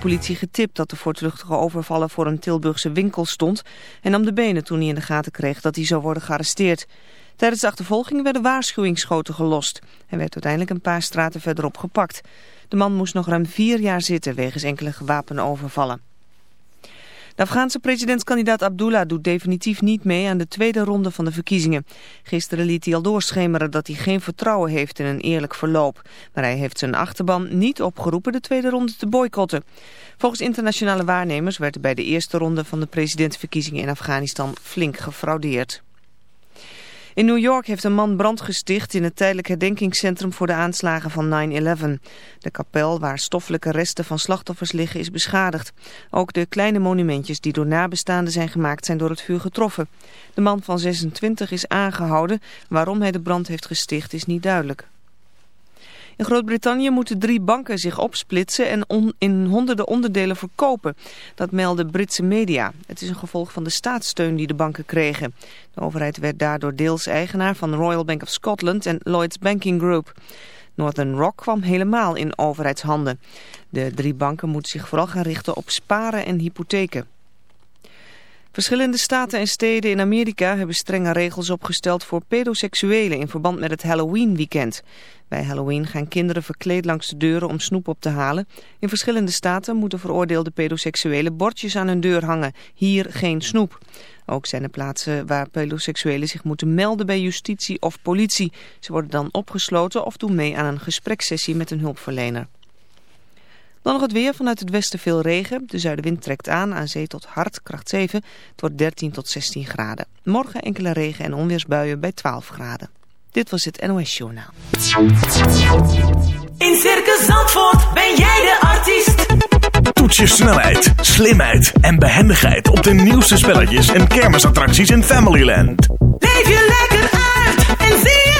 politie getipt dat de voortvluchtige overvallen voor een Tilburgse winkel stond en nam de benen toen hij in de gaten kreeg dat hij zou worden gearresteerd. Tijdens de achtervolging werden waarschuwingsschoten gelost en werd uiteindelijk een paar straten verderop gepakt. De man moest nog ruim vier jaar zitten wegens enkele gewapenovervallen. De Afghaanse presidentskandidaat Abdullah doet definitief niet mee aan de tweede ronde van de verkiezingen. Gisteren liet hij al doorschemeren dat hij geen vertrouwen heeft in een eerlijk verloop. Maar hij heeft zijn achterban niet opgeroepen de tweede ronde te boycotten. Volgens internationale waarnemers werd bij de eerste ronde van de presidentsverkiezingen in Afghanistan flink gefraudeerd. In New York heeft een man brand gesticht in het tijdelijk herdenkingscentrum voor de aanslagen van 9-11. De kapel waar stoffelijke resten van slachtoffers liggen is beschadigd. Ook de kleine monumentjes die door nabestaanden zijn gemaakt zijn door het vuur getroffen. De man van 26 is aangehouden. Waarom hij de brand heeft gesticht is niet duidelijk. In Groot-Brittannië moeten drie banken zich opsplitsen en in honderden onderdelen verkopen. Dat melden Britse media. Het is een gevolg van de staatssteun die de banken kregen. De overheid werd daardoor deels eigenaar van Royal Bank of Scotland en Lloyds Banking Group. Northern Rock kwam helemaal in overheidshanden. De drie banken moeten zich vooral gaan richten op sparen en hypotheken. Verschillende staten en steden in Amerika hebben strenge regels opgesteld voor pedoseksuelen in verband met het Halloween weekend. Bij Halloween gaan kinderen verkleed langs de deuren om snoep op te halen. In verschillende staten moeten veroordeelde pedoseksuelen bordjes aan hun deur hangen. Hier geen snoep. Ook zijn er plaatsen waar pedoseksuelen zich moeten melden bij justitie of politie. Ze worden dan opgesloten of doen mee aan een gesprekssessie met een hulpverlener. Dan nog het weer. Vanuit het westen veel regen. De zuidenwind trekt aan, aan zee tot hard, kracht 7. Het wordt 13 tot 16 graden. Morgen enkele regen- en onweersbuien bij 12 graden. Dit was het NOS Journaal. In Circus Zandvoort ben jij de artiest. Toets je snelheid, slimheid en behendigheid op de nieuwste spelletjes en kermisattracties in Familyland. Leef je lekker uit en zie zelf.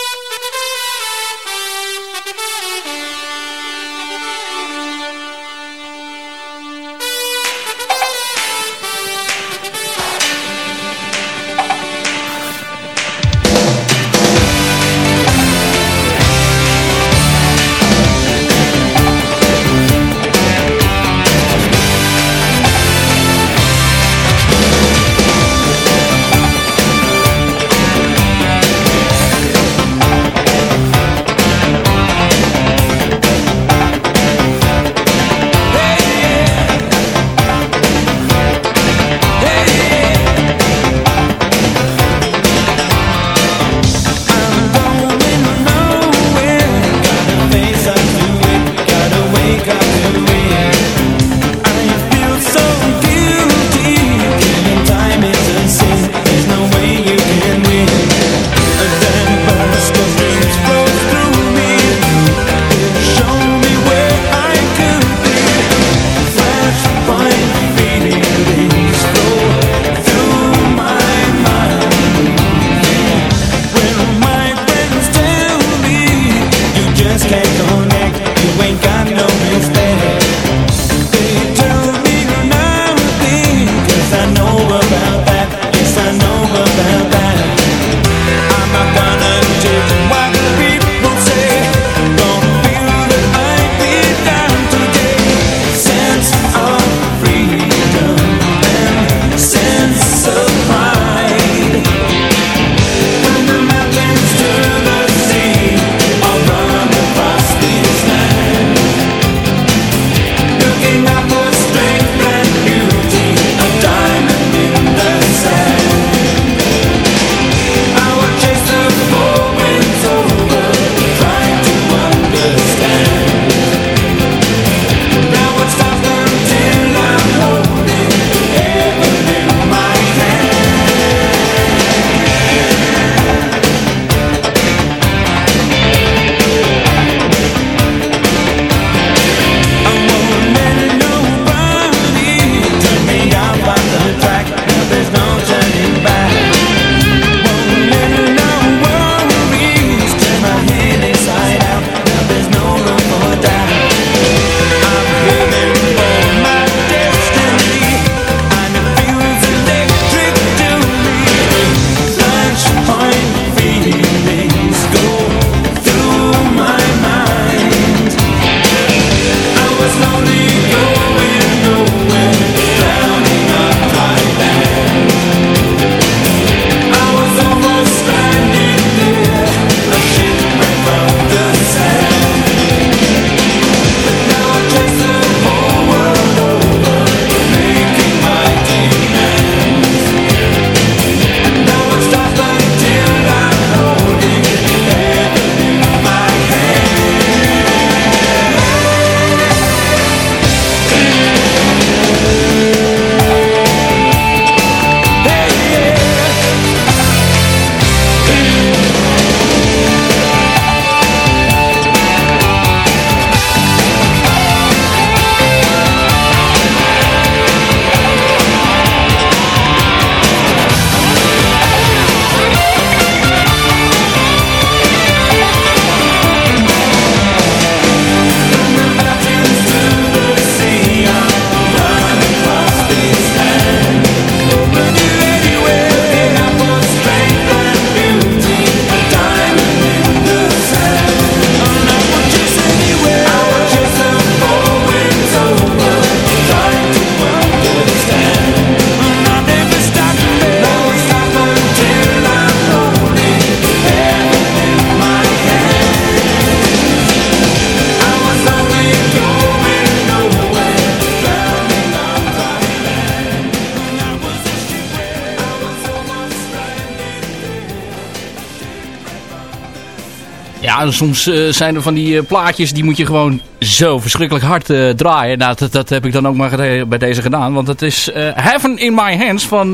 Ja, soms uh, zijn er van die uh, plaatjes die moet je gewoon zo verschrikkelijk hard uh, draaien. Nou, dat, dat, heb ik dan ook maar bij deze gedaan. Want het is Heaven in My Hands van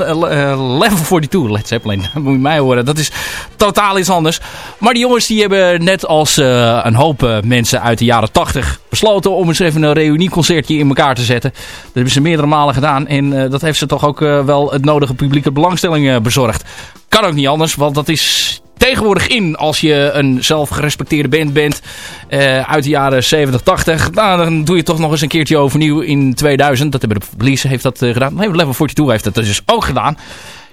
Level 42. Led Zeppelin, dat moet je mij horen. Dat is totaal iets anders. Maar die jongens die hebben net als een hoop mensen uit de jaren 80 besloten om eens even een reunieconcertje in elkaar te zetten. Dat hebben ze meerdere malen gedaan. En dat heeft ze toch ook wel het nodige publieke belangstelling bezorgd. Kan ook niet anders, want dat is tegenwoordig in als je een zelfgerespecteerde band bent uh, uit de jaren 70, 80. Nou, dan doe je toch nog eens een keertje overnieuw in 2000. Dat hebben de Police heeft dat uh, gedaan. Nee, Level 42 heeft dat dus ook gedaan.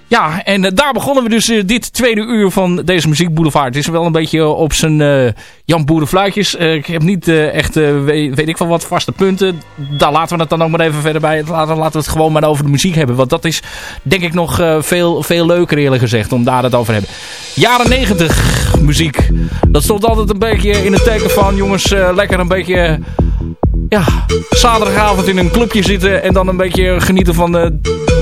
Ja, en uh, daar begonnen we dus uh, dit tweede uur van deze muziekboulevard. Het is wel een beetje op zijn uh, Jan Boerenfluitjes. ik heb niet echt, weet, weet, ik van wat, vaste punten. Daar laten we het dan ook maar even verder bij. Laten, laten we het gewoon maar over de muziek hebben. Want dat is denk ik nog veel, veel leuker eerlijk gezegd om daar het over te hebben. Jaren 90 muziek. Dat stond altijd een beetje in het teken van jongens lekker een beetje ja, zaterdagavond in een clubje zitten en dan een beetje genieten van de,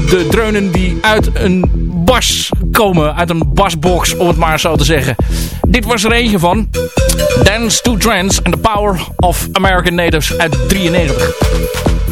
de dreunen die uit een bas komen, uit een basbox om het maar zo te zeggen. Dit was er eentje van. Dance to Trance and the Power of American Natives uit 93.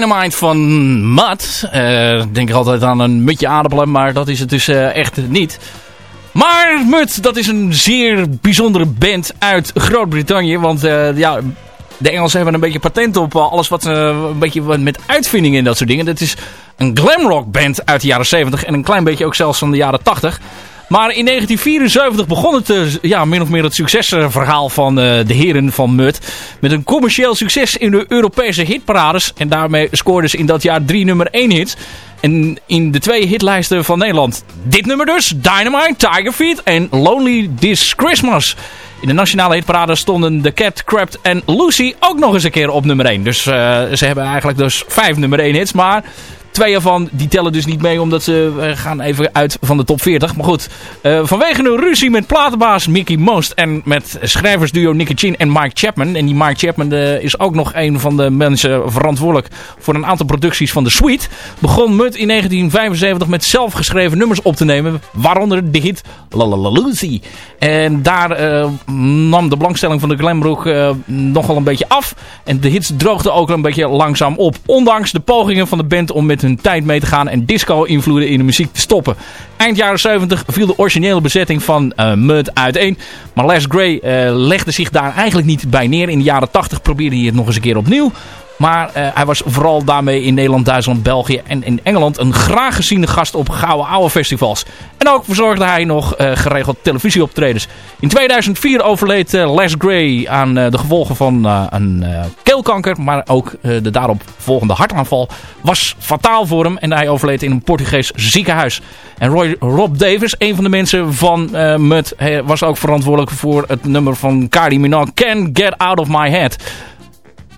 Dynamite van. Eh, Ik denk altijd aan een mutje aardappelen, maar dat is het dus eh, echt niet. Maar Mud, dat is een zeer bijzondere band uit Groot-Brittannië. Want eh, ja, de Engelsen hebben een beetje patent op alles wat een beetje met uitvindingen en dat soort dingen. Dat is een glamrock band uit de jaren 70 en een klein beetje ook zelfs van de jaren 80. Maar in 1974 begon het eh, ja, min of meer het succesverhaal van eh, de heren van Mud. Met een commercieel succes in de Europese hitparades. En daarmee scoorden ze in dat jaar drie nummer 1 hits. En in de twee hitlijsten van Nederland. Dit nummer dus, Dynamite, Tiger Feet en Lonely This Christmas. In de nationale hitparade stonden The Cat, Crabbed en Lucy ook nog eens een keer op nummer 1. Dus eh, ze hebben eigenlijk dus vijf nummer 1 hits. Maar twee ervan die tellen dus niet mee omdat ze eh, gaan even uit van de top 40. Maar goed, eh, vanwege een ruzie met platenbaas Mickey Most en met schrijversduo Nicky Chin en Mike Chapman. En die Mike Chapman eh, is ook nog een van de mensen verantwoordelijk voor een aantal producties van The Sweet. Begon Mud in 1975 met zelfgeschreven nummers op te nemen. Waaronder de hit La La La Lucy. En daar nam de belangstelling van de Glenbroek nogal een beetje af. En de hits droogden ook een beetje langzaam op. Ondanks de pogingen van de band om met hun tijd mee te gaan en disco-invloeden in de muziek te stoppen. Eind jaren 70 viel de originele bezetting van eh, Mud uiteen. Maar Les Gray eh, legde zich daar eigenlijk niet bij neer. In de jaren 80 probeerde hij het nog eens een keer opnieuw. Maar eh, hij was vooral daarmee in Nederland, Duitsland, België en in Engeland een graag geziene gast op gouden oude festivals. En ook verzorgde hij nog eh, geregeld televisieoptredens. In 2004 overleed eh, Les Gray aan de gevolgen van een keelkanker. Maar ook de daarop volgende hartaanval was fataal voor hem. En hij overleed in een Portugees ziekenhuis. En Roy, Rob Davis, een van de mensen van hij was ook verantwoordelijk voor het nummer van Kylie Minogue, Can't Get Out of My Head.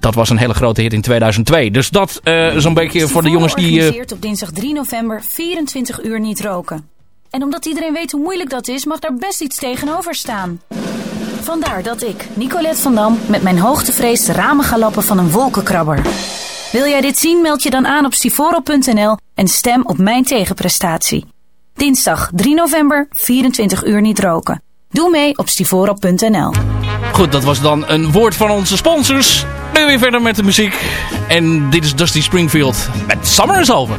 Dat was een hele grote hit in 2002. Dus dat eh zo'n beetje voor de jongens die... organiseert op dinsdag 3 november 24 uur niet roken. En omdat iedereen weet hoe moeilijk dat is, mag daar best iets tegenover staan. Vandaar dat ik, Nicolette van Dam, met mijn hoogtevrees de ramen ga lappen van een wolkenkrabber. Wil jij dit zien, meld je dan aan op stivoro.nl en stem op mijn tegenprestatie. Dinsdag 3 november, 24 uur niet roken. Doe mee op stivoro.nl. Goed, dat was dan een woord van onze sponsors. Nu weer verder met de muziek. En dit is Dusty Springfield met Summer is Over.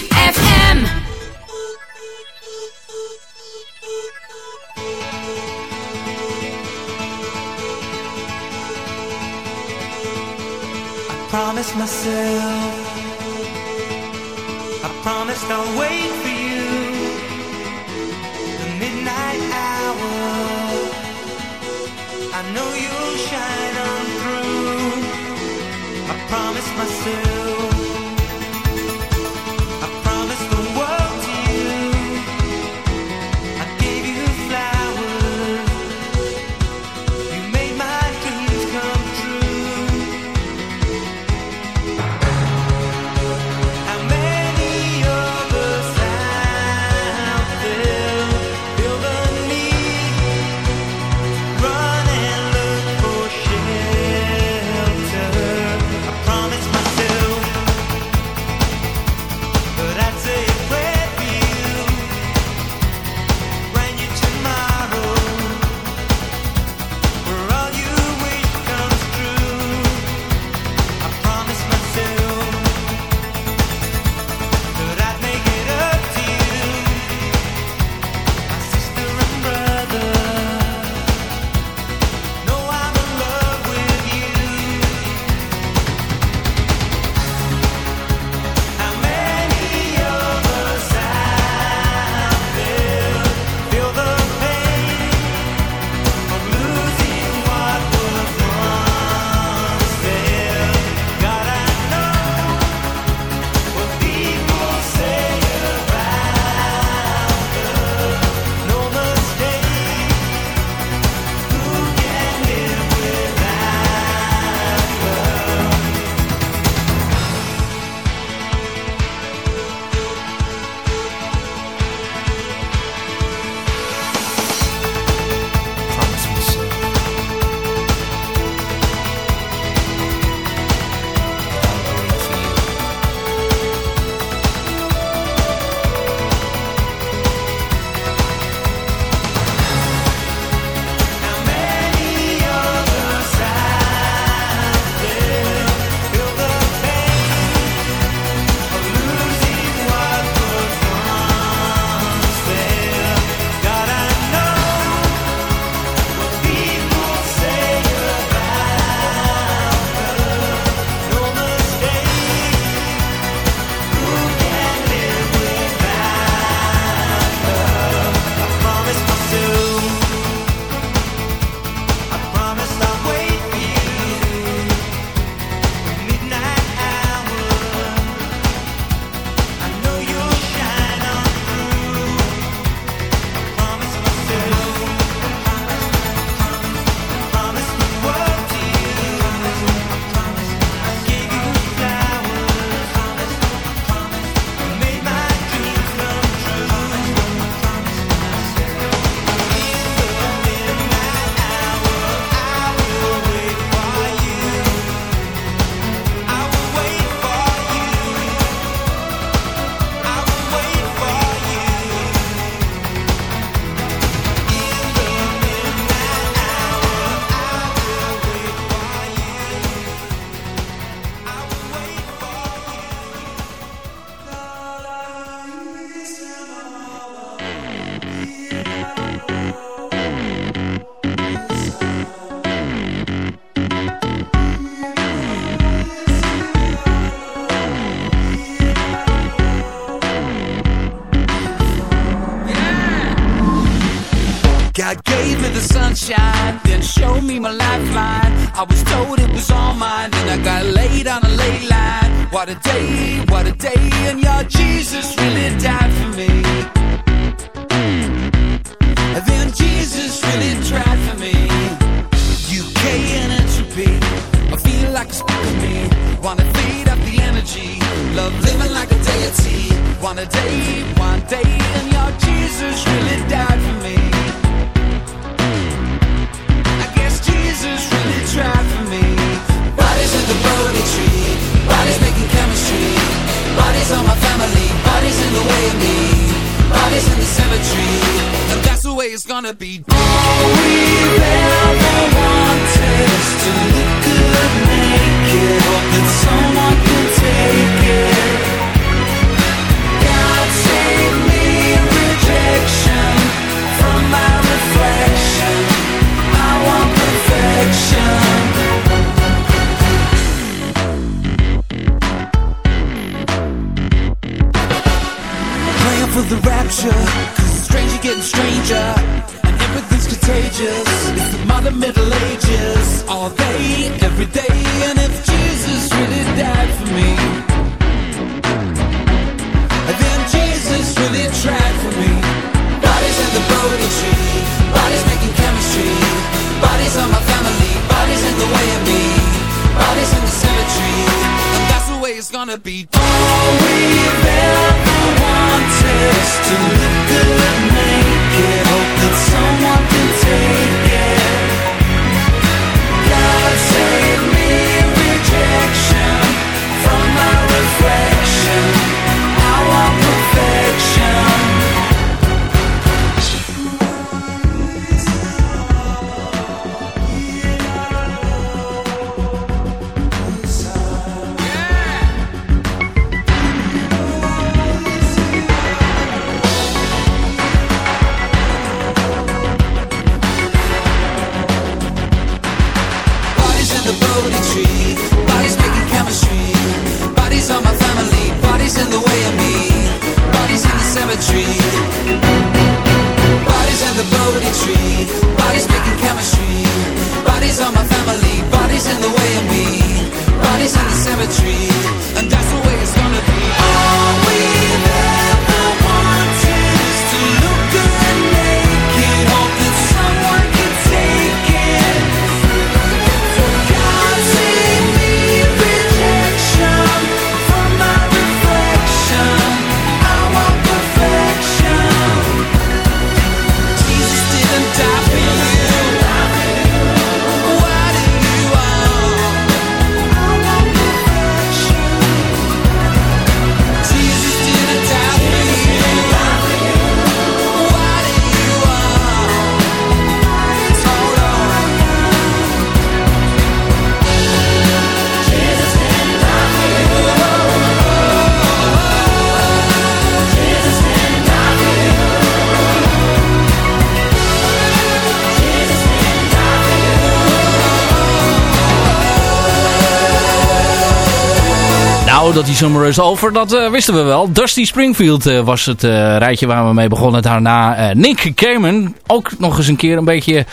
over, dat eh, wisten we wel. Dusty Springfield eh, was het eh, rijtje waar we mee begonnen. Daarna Nick Cayman. Ook nog eens een keer een beetje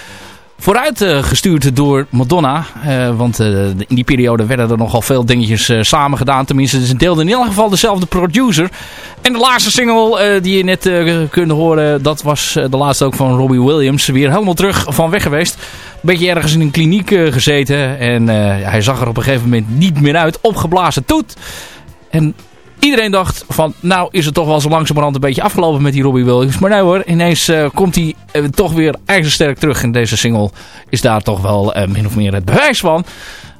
vooruit eh, gestuurd door Madonna. Want in die periode werden er nogal veel dingetjes samen gedaan. Tenminste, ze deelden in ieder geval dezelfde producer. En de laatste single die je net kunt horen, dat was de laatste ook van Robbie Williams. Weer helemaal terug van weg geweest. Een beetje ergens in een kliniek gezeten. En hij zag er op een gegeven moment niet meer uit. Opgeblazen toet. En iedereen dacht van, nou is het toch wel zo langzamerhand een beetje afgelopen met die Robbie Williams. Maar nee hoor, ineens eh, komt hij eh, toch weer ijzersterk terug. En deze single is daar toch wel eh, min of meer het bewijs van.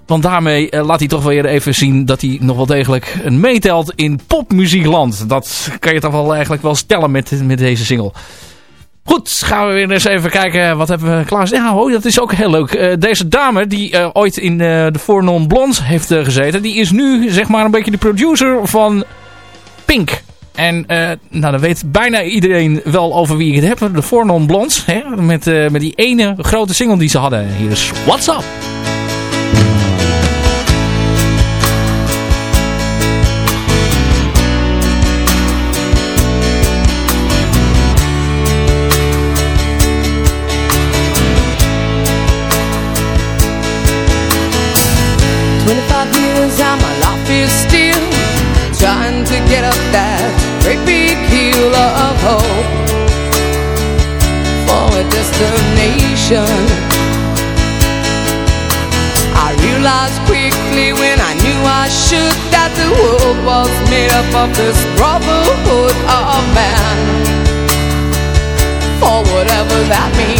Want daarmee laat hij toch weer even zien dat hij nog wel degelijk een meetelt in popmuziekland. Dat kan je toch wel eigenlijk wel stellen met, met deze single. Goed, gaan we weer eens even kijken. Wat hebben we klaar? Ja, oh, dat is ook heel leuk. Eh, deze dame die eh, ooit in eh, de Four Non Blondes heeft gezeten. Die is nu zeg maar een beetje de producer van Pink. En nou, dan weet bijna iedereen wel over wie ik het heb. De Four Non. Hè? Met, met die ene grote single die ze hadden. Hier is What's Up. Should that the world was made up of this brotherhood of man. For whatever that means.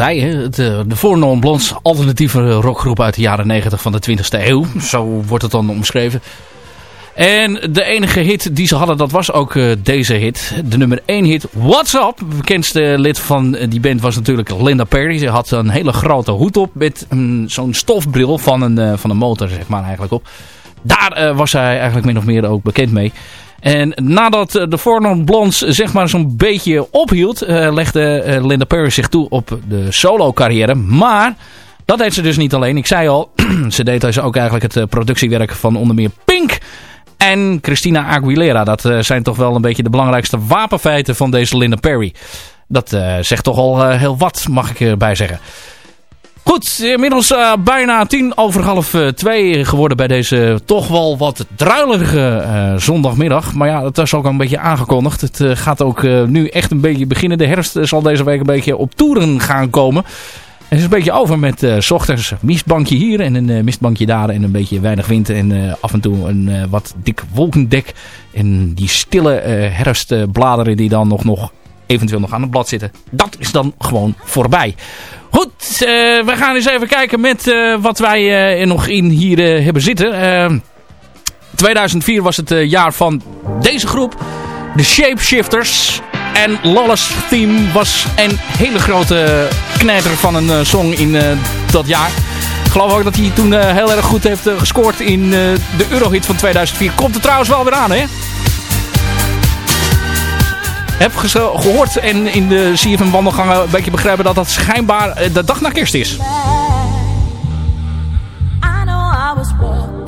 Zei, het, eh, de Four alternatieve rockgroep uit de jaren 90 van de 20e eeuw. Zo wordt het dan omschreven. En de enige hit die ze hadden, dat was ook eh, deze hit. De nummer 1 hit, What's Up? Het bekendste lid van eh, die band was natuurlijk Linda Perry. Ze had een hele grote hoed op met mm, zo'n stofbril van een, van een motor, zeg maar, eigenlijk op. Daar was zij eigenlijk min of meer ook bekend mee. En nadat eh, de Four Non Blondes zeg maar zo'n beetje ophield, eh, legde eh, Linda Perry zich toe op de solo carrière. Maar dat deed ze dus niet alleen. Ik zei al, ze deed dus ook eigenlijk het productiewerk van onder meer Pink en Christina Aguilera. Dat zijn toch wel een beetje de belangrijkste wapenfeiten van deze Linda Perry. Dat zegt toch al heel wat, mag ik erbij zeggen. Goed, inmiddels eh, bijna tien over half eh, twee geworden bij deze toch wel wat druilerige eh, zondagmiddag. Maar ja, dat is ook al een beetje aangekondigd. Het gaat ook nu echt een beetje beginnen. De herfst zal deze week een beetje op toeren gaan komen. Het is een beetje over met eh, 's ochtends mistbankje hier en een mistbankje daar en een beetje weinig wind en af en toe een wat dik wolkendek. En die stille herfstbladeren die dan nog, nog eventueel nog aan het blad zitten. Dat is dan gewoon voorbij. Goed, eh, we gaan eens even kijken met eh, wat wij eh, er nog in hier hebben zitten. Eh, 2004 was het jaar van deze groep. De Shapeshifters. En Lawless Theme was een hele grote knijter van een song in dat jaar. Ik geloof ook dat hij toen heel erg goed heeft gescoord in de Eurohit van 2004. Komt er trouwens wel weer aan, hè? Heb gehoord en in de CFM wandelgangen een beetje begrepen dat dat schijnbaar eh, de dag na kerst is. Was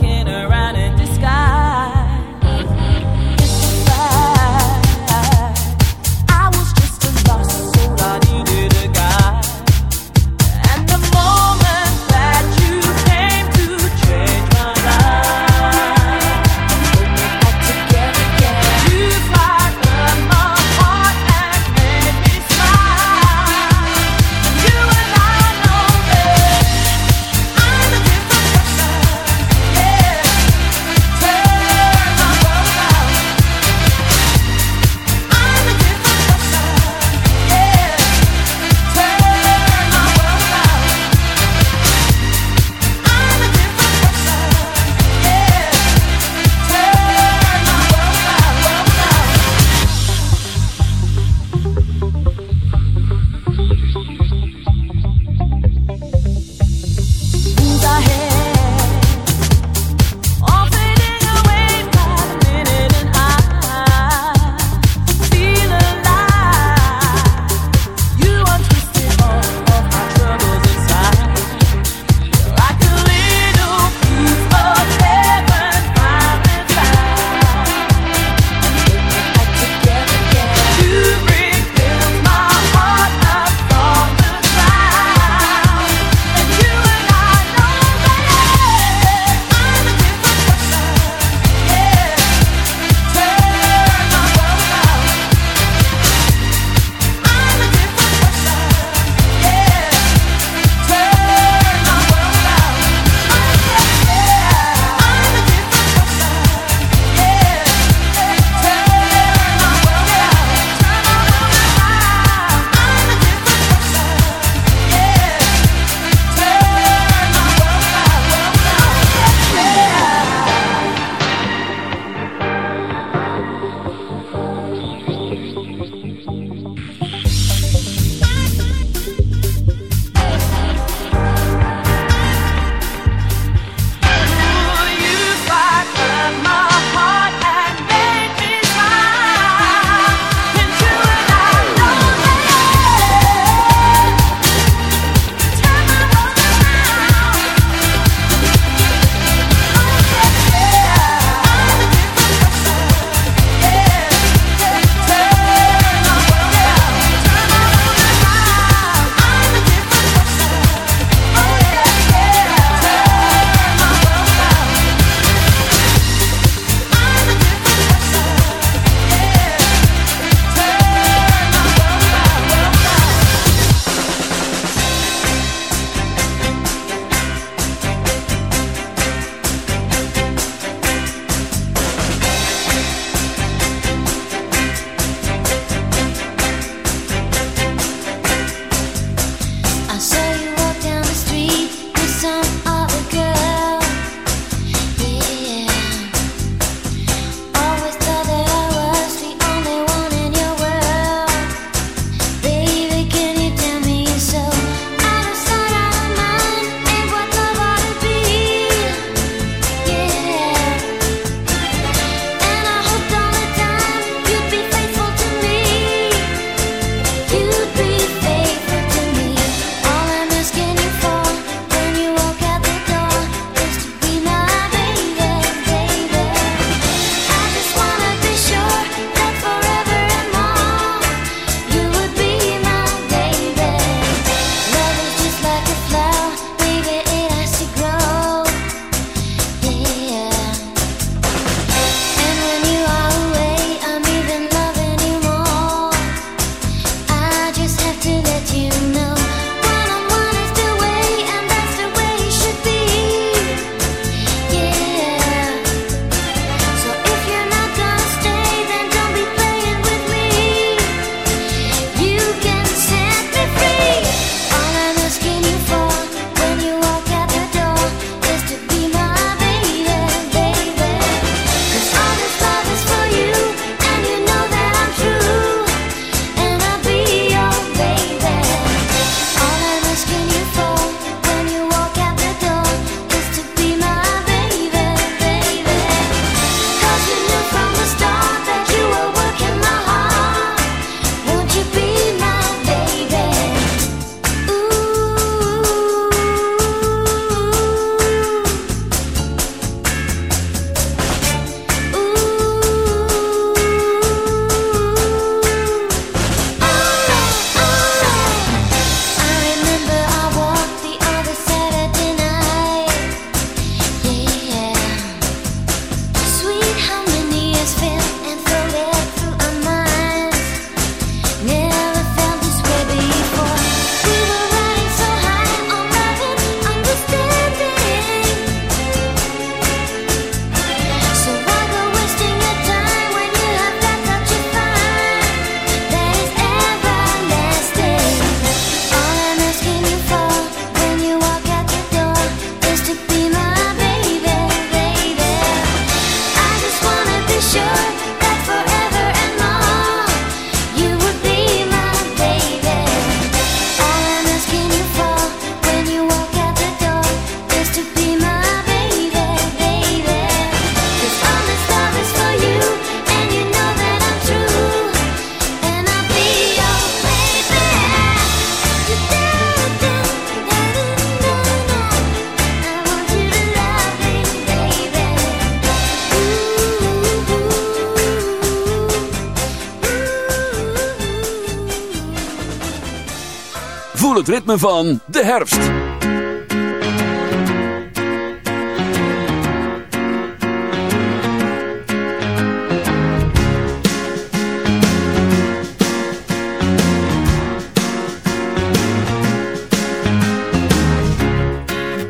Voel het ritme van de herfst.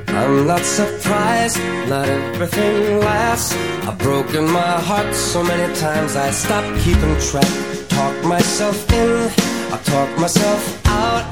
I'm not surprised, not everything lasts. I've broken my heart so many times I stopped keeping track. Talk myself in, I talk myself out.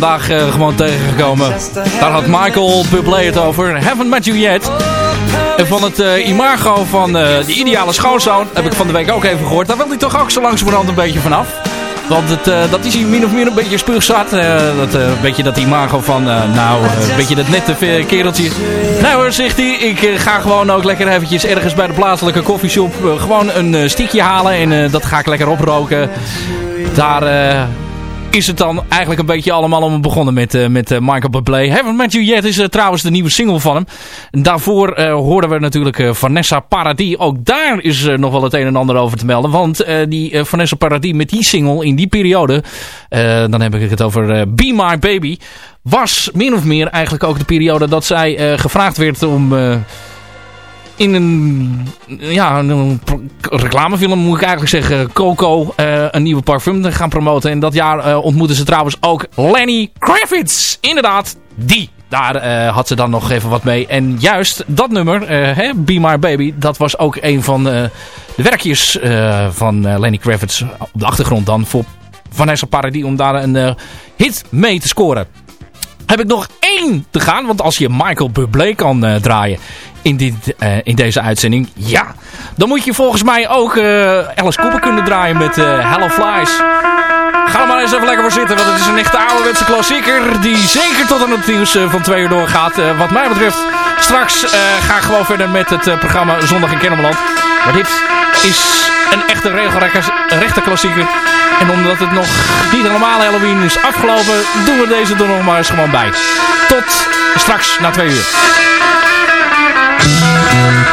Vandaag eh, gewoon tegengekomen. Daar had Michael Bublé het over. Haven't met you yet. En van het eh, imago van eh, de ideale schoonzoon heb ik van de week ook even gehoord. Daar wil hij toch ook zo langzamerhand een beetje vanaf. Want het, dat is hij min of meer een beetje spuugzat. dat, een beetje dat imago van, nou, een beetje dat nette kereltje. Nou hoor, zegt hij, ik ga gewoon ook lekker eventjes ergens bij de plaatselijke koffieshop gewoon een stiekje halen. En dat ga ik lekker oproken. Daar is het dan eigenlijk een beetje allemaal om begonnen met, eh, met eh, Michael Bublé. Haven't Met You Yet is eh, trouwens de nieuwe single van hem. Daarvoor eh, hoorden we natuurlijk Vanessa Paradis. Ook daar is nog wel het een en ander over te melden. Want die Vanessa Paradis met die single in die periode... dan heb ik het over Be My Baby... was min of meer eigenlijk ook de periode dat zij gevraagd werd om... in een, ja, een reclamefilm moet ik eigenlijk zeggen, Coco, eh, een nieuwe parfum gaan promoten. En dat jaar eh, ontmoeten ze trouwens ook Lenny Kravitz. Inderdaad, die. Daar eh, had ze dan nog even wat mee. En juist dat nummer, hè, Be My Baby, dat was ook een van de werkjes van Lenny Kravitz op de achtergrond dan voor Vanessa Paradis om daar een hit mee te scoren heb ik nog één te gaan. Want als je Michael Bublé kan draaien in, dit, eh, in deze uitzending, ja. Dan moet je volgens mij ook eh, Alice Cooper kunnen draaien met eh, Hello Flies. Ga maar eens even lekker voor zitten, want het is een echte ouderwetse klassieker. Die zeker tot aan het nieuws van twee uur doorgaat. Wat mij betreft, straks ga ik gewoon verder met het programma Zondag in Kennemerland. Maar dit is een echte regelrechte rechte klassieker. En omdat het nog niet helemaal Halloween is afgelopen, doen we deze er nog maar eens gewoon bij. Tot straks na twee uur. Thank